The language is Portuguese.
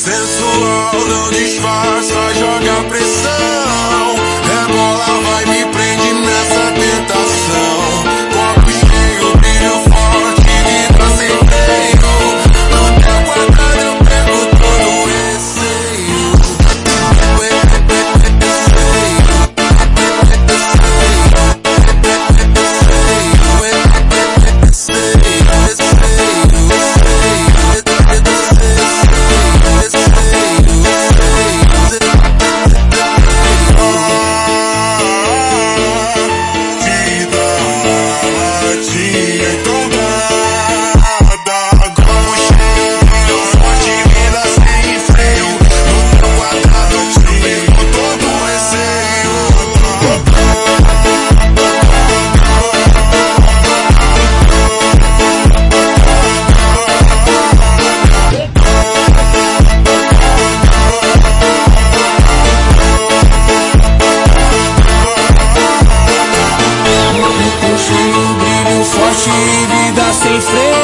Sensual não disfarça, joga a pressão. morte e vida sem freio.